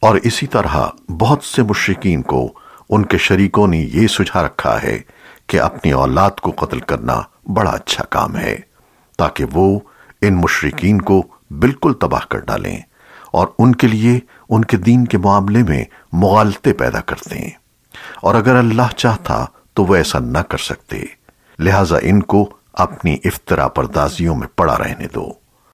اور اسی طرح بہت سے مشرقین کو ان کے شریکوں نے یہ سجھا رکھا ہے کہ اپنی اولاد کو قتل کرنا بڑا اچھا کام ہے، تاکہ وہ ان مشرقین کو بالکل تباہ کر ڈالیں اور ان کے لیے ان کے دین کے معاملے میں مغالطے پیدا کر دیں۔ اور اگر اللہ چاہتا تو وہ ایسا نہ کر سکتے، لہٰذا ان کو اپنی افطرا پردازیوں میں پڑا رہنے دو۔